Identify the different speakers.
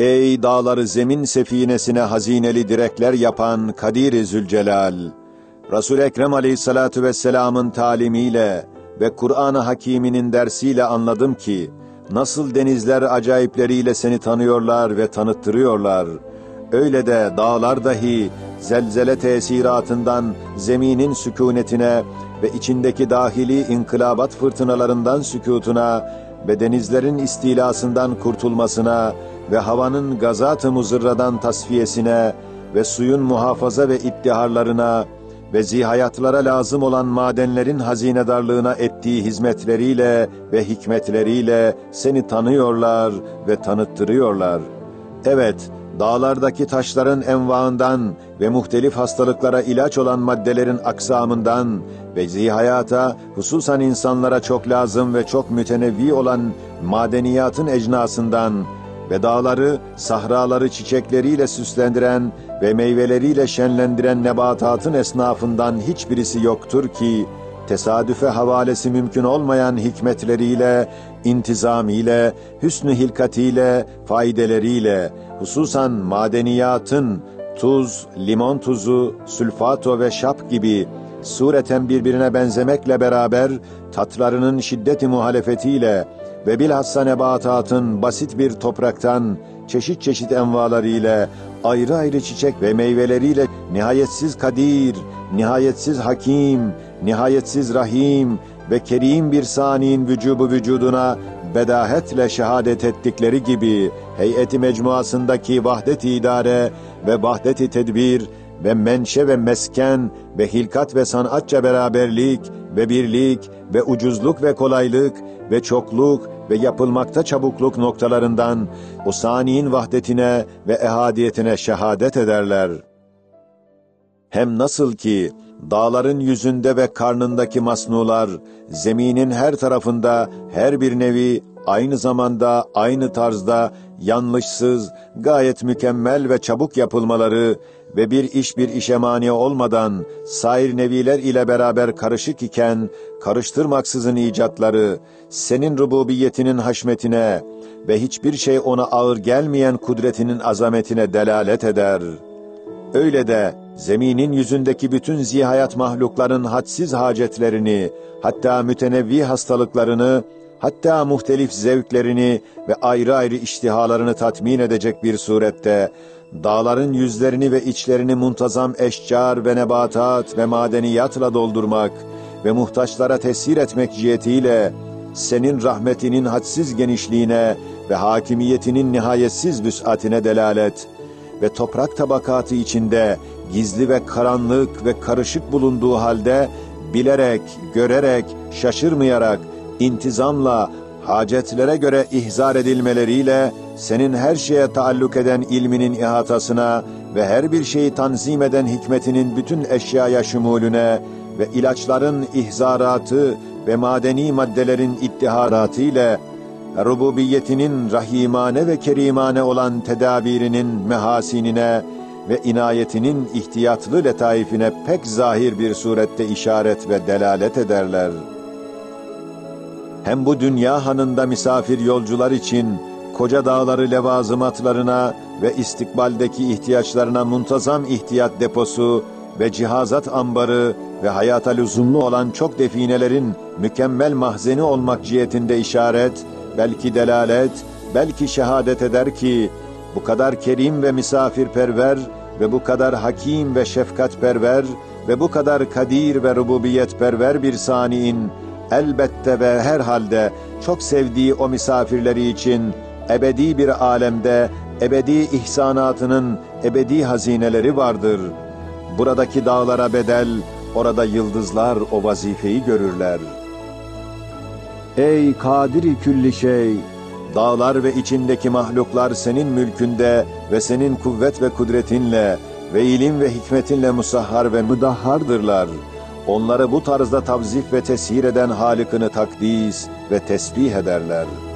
Speaker 1: Ey dağları zemin sefinesine hazineli direkler yapan Kadir-i Zülcelal! Resul-i Ekrem aleyhissalatu vesselamın talimiyle ve Kur'an-ı Hakîm'inin dersiyle anladım ki, nasıl denizler acayipleriyle seni tanıyorlar ve tanıttırıyorlar. Öyle de dağlar dahi zelzele tesiratından zeminin sükunetine ve içindeki dahili inkılabat fırtınalarından sükutuna ve denizlerin istilasından kurtulmasına ve havanın gazat-ı muzırradan tasfiyesine ve suyun muhafaza ve iddiharlarına ve zihayatlara lazım olan madenlerin hazinedarlığına ettiği hizmetleriyle ve hikmetleriyle seni tanıyorlar ve tanıttırıyorlar. Evet, dağlardaki taşların envaından ve muhtelif hastalıklara ilaç olan maddelerin aksamından ve zihayata, hususan insanlara çok lazım ve çok mütenevvi olan madeniyatın ecnasından ve dağları, sahraları çiçekleriyle süslendiren ve meyveleriyle şenlendiren nebatatın esnafından hiçbirisi yoktur ki, tesadüfe havalesi mümkün olmayan hikmetleriyle, intizamiyle, hüsnü hilkatiyle, faydeleriyle, hususan madeniyatın, tuz, limon tuzu, sülfato ve şap gibi sureten birbirine benzemekle beraber tatlarının şiddeti muhalefetiyle ve bilhassa nebatatın basit bir topraktan çeşit çeşit envalarıyla ayrı ayrı çiçek ve meyveleriyle nihayetsiz kadir, nihayetsiz hakim, nihayetsiz rahim ve kerim bir saniyin vücubu vücuduna bedahetle şehadet ettikleri gibi heyeti mecmuasındaki vahdet-i idare ve vahdet-i tedbir ve menşe ve mesken ve hilkat ve sanatça beraberlik ve birlik ve ucuzluk ve kolaylık ve çokluk ve yapılmakta çabukluk noktalarından o saniyin vahdetine ve ehadiyetine şehadet ederler. Hem nasıl ki dağların yüzünde ve karnındaki masnular, zeminin her tarafında her bir nevi aynı zamanda aynı tarzda yanlışsız, gayet mükemmel ve çabuk yapılmaları ve bir iş bir işe mani olmadan sair neviler ile beraber karışık iken karıştırmaksızın icatları senin rububiyetinin haşmetine ve hiçbir şey ona ağır gelmeyen kudretinin azametine delalet eder. Öyle de zeminin yüzündeki bütün zihayat mahlukların hadsiz hacetlerini, hatta mütenevvi hastalıklarını, hatta muhtelif zevklerini ve ayrı ayrı iştihalarını tatmin edecek bir surette, dağların yüzlerini ve içlerini muntazam eşcar ve nebatat ve madeniyatla doldurmak ve muhtaçlara tesir etmek cihetiyle, senin rahmetinin hadsiz genişliğine ve hakimiyetinin nihayetsiz vüs'atine delalet ve toprak tabakatı içinde gizli ve karanlık ve karışık bulunduğu halde bilerek, görerek, şaşırmayarak, intizamla, hacetlere göre ihzar edilmeleriyle senin her şeye taalluk eden ilminin ihatasına ve her bir şeyi tanzim eden hikmetinin bütün eşyaya şumulüne ve ilaçların ihzaratı ve madeni maddelerin ittiharatı ile rububiyetinin rahimane ve kerimane olan tedabirinin mehasinine ve inayetinin ihtiyatlı letaifine pek zahir bir surette işaret ve delalet ederler. Hem bu dünya hanında misafir yolcular için koca dağları levazımatlarına ve istikbaldeki ihtiyaçlarına muntazam ihtiyat deposu ve cihazat ambarı ve hayata lüzumlu olan çok definelerin mükemmel mahzeni olmak cihetinde işaret, belki delalet, belki şehadet eder ki, bu kadar kerim ve misafirperver ve bu kadar hakim ve şefkatperver ve bu kadar kadir ve rububiyetperver bir saniin, elbette ve herhalde çok sevdiği o misafirleri için ebedi bir alemde ebedi ihsanatının ebedi hazineleri vardır. Buradaki dağlara bedel, orada yıldızlar o vazifeyi görürler. Ey kadiri külli şey! Dağlar ve içindeki mahluklar senin mülkünde ve senin kuvvet ve kudretinle ve ilim ve hikmetinle musahhar ve müdahhardırlar. Onları bu tarzda tavzif ve tesir eden Halık'ını takdis ve tesbih ederler.''